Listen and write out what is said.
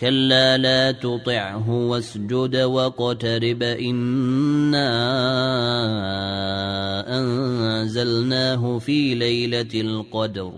كلا لا تطعه واسجد واقترب إنا أنزلناه في ليلة القدر